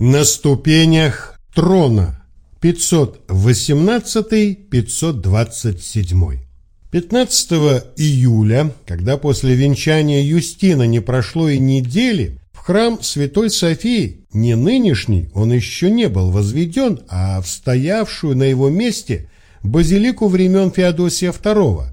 На ступенях трона 518-527 15 июля, когда после венчания Юстина не прошло и недели, в храм Святой Софии, не нынешний, он еще не был возведен, а в стоявшую на его месте базилику времен Феодосия II,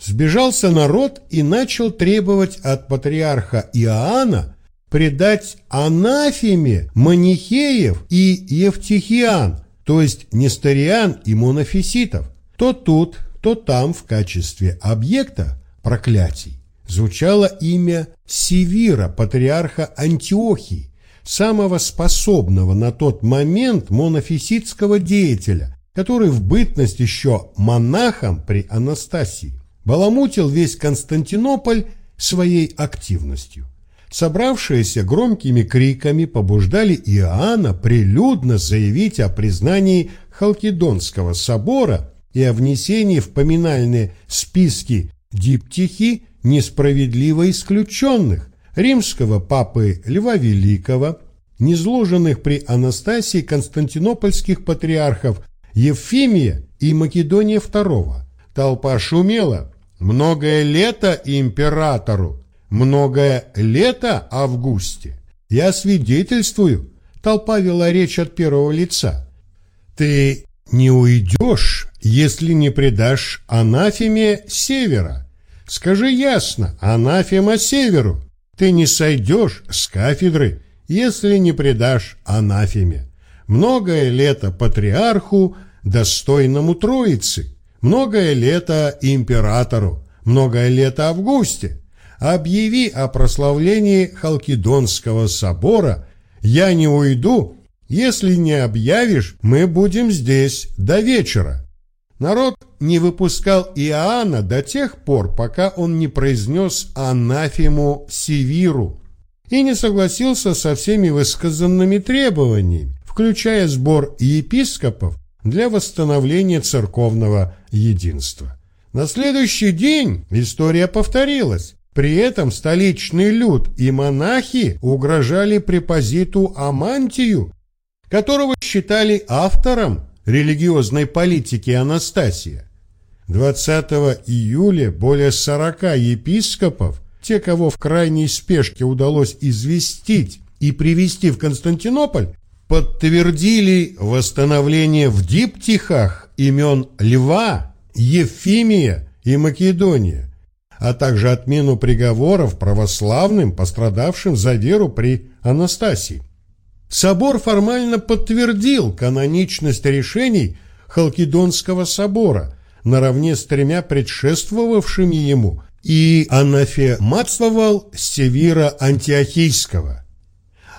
сбежался народ и начал требовать от патриарха Иоанна предать анафеме манихеев и евтихиан, то есть несториан и монофиситов. То тут, то там в качестве объекта проклятий звучало имя Севира, патриарха Антиохии, самого способного на тот момент монофиситского деятеля, который в бытность еще монахом при Анастасии баламутил весь Константинополь своей активностью. Собравшиеся громкими криками побуждали Иоанна прилюдно заявить о признании Халкидонского собора и о внесении в поминальные списки диптихи несправедливо исключенных римского папы Льва Великого, низложенных при Анастасии константинопольских патриархов Евфимия и Македония II. Толпа шумела. Многое лето императору, многое лето Августе. Я свидетельствую, толпа вела речь от первого лица. Ты не уйдешь, если не предашь анафеме севера. Скажи ясно, анафема северу. Ты не сойдешь с кафедры, если не предашь анафеме. Многое лето патриарху, достойному Троицы, многое лето императору, многое лето Августе объяви о прославлении Халкидонского собора, я не уйду, если не объявишь, мы будем здесь до вечера». Народ не выпускал Иоанна до тех пор, пока он не произнес анафему Севиру и не согласился со всеми высказанными требованиями, включая сбор епископов для восстановления церковного единства. На следующий день история повторилась. При этом столичный люд и монахи угрожали препозиту Амантию, которого считали автором религиозной политики Анастасия. 20 июля более 40 епископов, те, кого в крайней спешке удалось известить и привести в Константинополь, подтвердили восстановление в диптихах имен Льва, Ефимия и Македония, а также отмену приговоров православным, пострадавшим за веру при Анастасии. Собор формально подтвердил каноничность решений Халкидонского собора наравне с тремя предшествовавшими ему и анафематствовал Севира Антиохийского.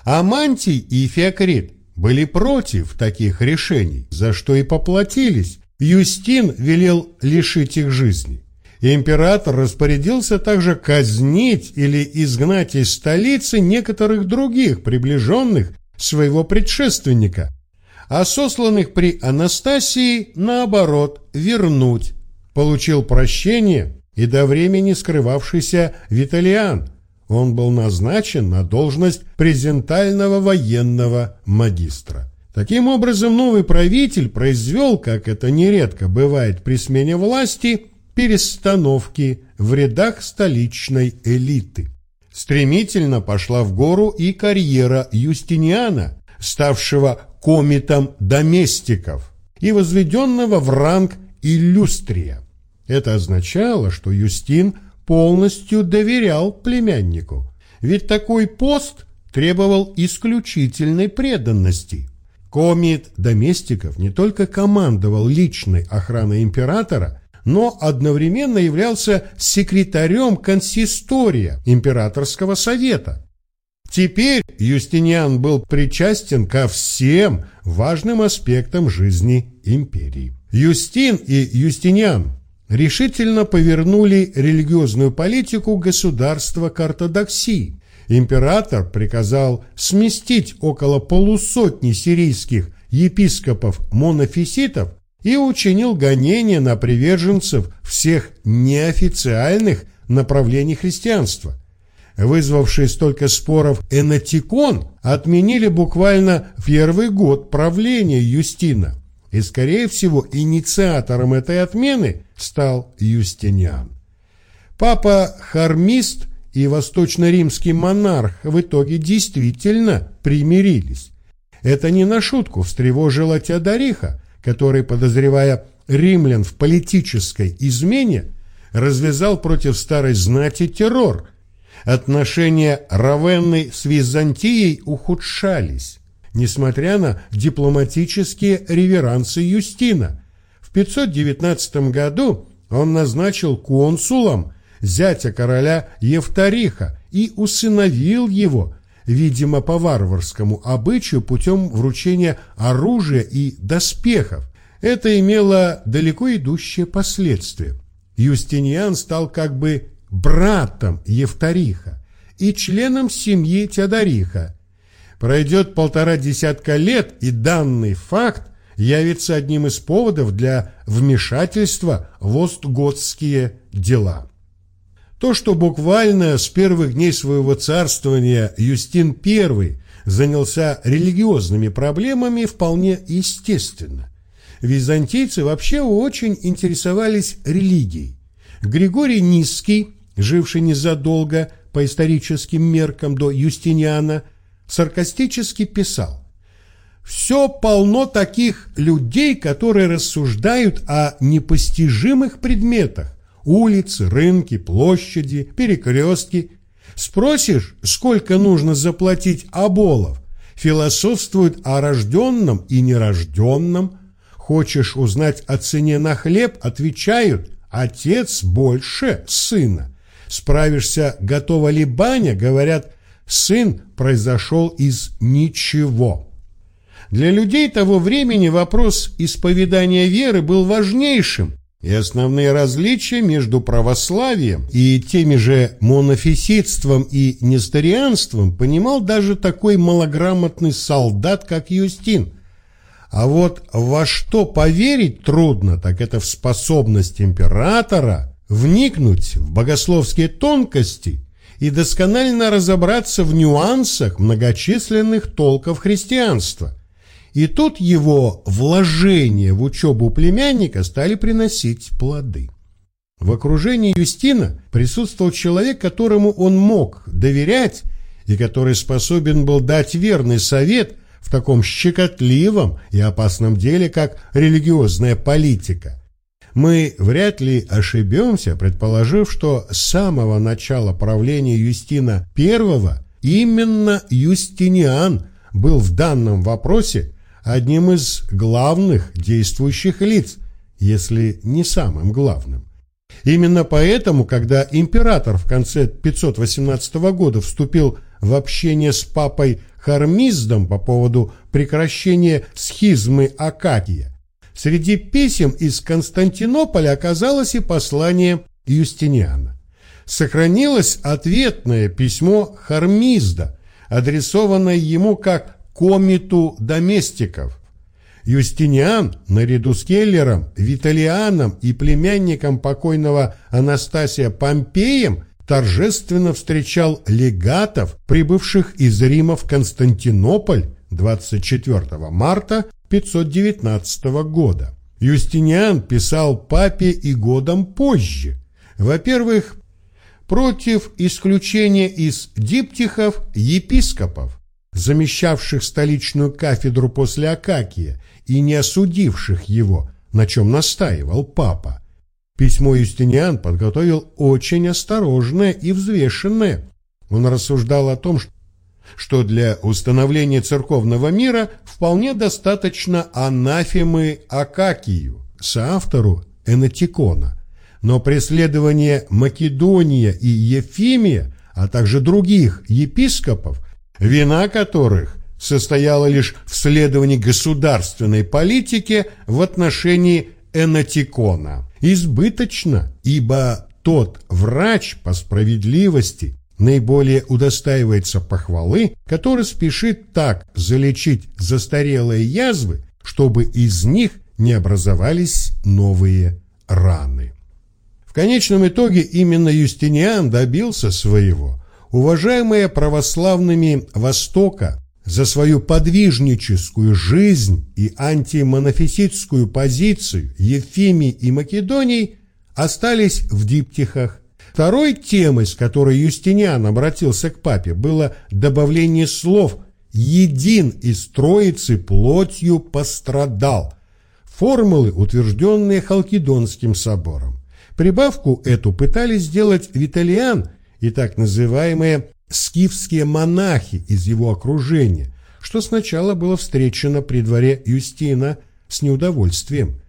Амантий и Феокрит были против таких решений, за что и поплатились. Юстин велел лишить их жизни. Император распорядился также казнить или изгнать из столицы некоторых других приближенных своего предшественника, а сосланных при Анастасии, наоборот, вернуть. Получил прощение и до времени скрывавшийся Виталиан. Он был назначен на должность презентального военного магистра. Таким образом, новый правитель произвел, как это нередко бывает при смене власти, перестановки в рядах столичной элиты. Стремительно пошла в гору и карьера Юстиниана, ставшего комитом доместиков и возведенного в ранг иллюстрия. Это означало, что Юстин полностью доверял племяннику, ведь такой пост требовал исключительной преданности. Комит доместиков не только командовал личной охраной императора, но одновременно являлся секретарем консистория императорского совета. Теперь Юстиниан был причастен ко всем важным аспектам жизни империи. Юстин и Юстиниан решительно повернули религиозную политику государства к ортодоксии. Император приказал сместить около полусотни сирийских епископов-монофиситов и учинил гонения на приверженцев всех неофициальных направлений христианства. вызвавший столько споров Энатикон, отменили буквально в первый год правления Юстина. И, скорее всего, инициатором этой отмены стал Юстиниан. Папа Хармист и восточно-римский монарх в итоге действительно примирились. Это не на шутку встревожило Теодориха, который, подозревая римлян в политической измене, развязал против старой знати террор. Отношения Равенны с Византией ухудшались, несмотря на дипломатические реверансы Юстина. В 519 году он назначил консулом зятя короля Евториха и усыновил его, видимо, по варварскому обычаю путем вручения оружия и доспехов. Это имело далеко идущие последствия. Юстиниан стал как бы братом Евториха и членом семьи Теодориха. Пройдет полтора десятка лет, и данный факт явится одним из поводов для вмешательства в остготские дела. То, что буквально с первых дней своего царствования Юстин I занялся религиозными проблемами, вполне естественно. Византийцы вообще очень интересовались религией. Григорий Низкий, живший незадолго по историческим меркам до Юстиниана, саркастически писал «Все полно таких людей, которые рассуждают о непостижимых предметах, улицы, рынки, площади, перекрестки. Спросишь, сколько нужно заплатить оболов, философствуют о рожденном и нерожденном. Хочешь узнать о цене на хлеб, отвечают, отец больше сына. Справишься, готова ли баня, говорят, сын произошел из ничего. Для людей того времени вопрос исповедания веры был важнейшим, и основные различия между православием и теми же монофиситством и несторианством понимал даже такой малограмотный солдат, как Юстин. А вот во что поверить трудно, так это в способность императора вникнуть в богословские тонкости и досконально разобраться в нюансах многочисленных толков христианства – и тут его вложения в учебу племянника стали приносить плоды. В окружении Юстина присутствовал человек, которому он мог доверять и который способен был дать верный совет в таком щекотливом и опасном деле, как религиозная политика. Мы вряд ли ошибемся, предположив, что с самого начала правления Юстина I именно Юстиниан был в данном вопросе одним из главных действующих лиц, если не самым главным. Именно поэтому, когда император в конце 518 года вступил в общение с папой Хармиздом по поводу прекращения схизмы Акакия, среди писем из Константинополя оказалось и послание Юстиниана. Сохранилось ответное письмо Хармизда, адресованное ему как комиту доместиков. Юстиниан, наряду с Келлером, Виталианом и племянником покойного Анастасия Помпеем, торжественно встречал легатов, прибывших из Рима в Константинополь 24 марта 519 года. Юстиниан писал папе и годом позже. Во-первых, против исключения из диптихов епископов, замещавших столичную кафедру после Акакия и не осудивших его, на чем настаивал папа. Письмо Юстиниан подготовил очень осторожное и взвешенное. Он рассуждал о том, что для установления церковного мира вполне достаточно анафемы Акакию, соавтору Энатикона. Но преследование Македония и Ефимия, а также других епископов вина которых состояла лишь в следовании государственной политике в отношении Энатикона. Избыточно, ибо тот врач по справедливости наиболее удостаивается похвалы, который спешит так залечить застарелые язвы, чтобы из них не образовались новые раны. В конечном итоге именно Юстиниан добился своего – уважаемые православными Востока за свою подвижническую жизнь и антимонофиситскую позицию Ефимий и Македоний остались в диптихах. Второй темой, с которой Юстиниан обратился к папе, было добавление слов «един из Троицы плотью пострадал», формулы, утвержденные Халкидонским собором. Прибавку эту пытались сделать Виталиан и так называемые скифские монахи из его окружения, что сначала было встречено при дворе Юстина с неудовольствием.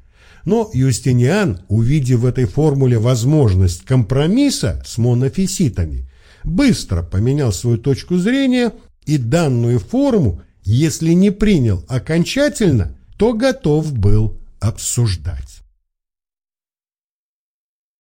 Но Юстиниан, увидев в этой формуле возможность компромисса с монофиситами, быстро поменял свою точку зрения и данную форму, если не принял окончательно, то готов был обсуждать.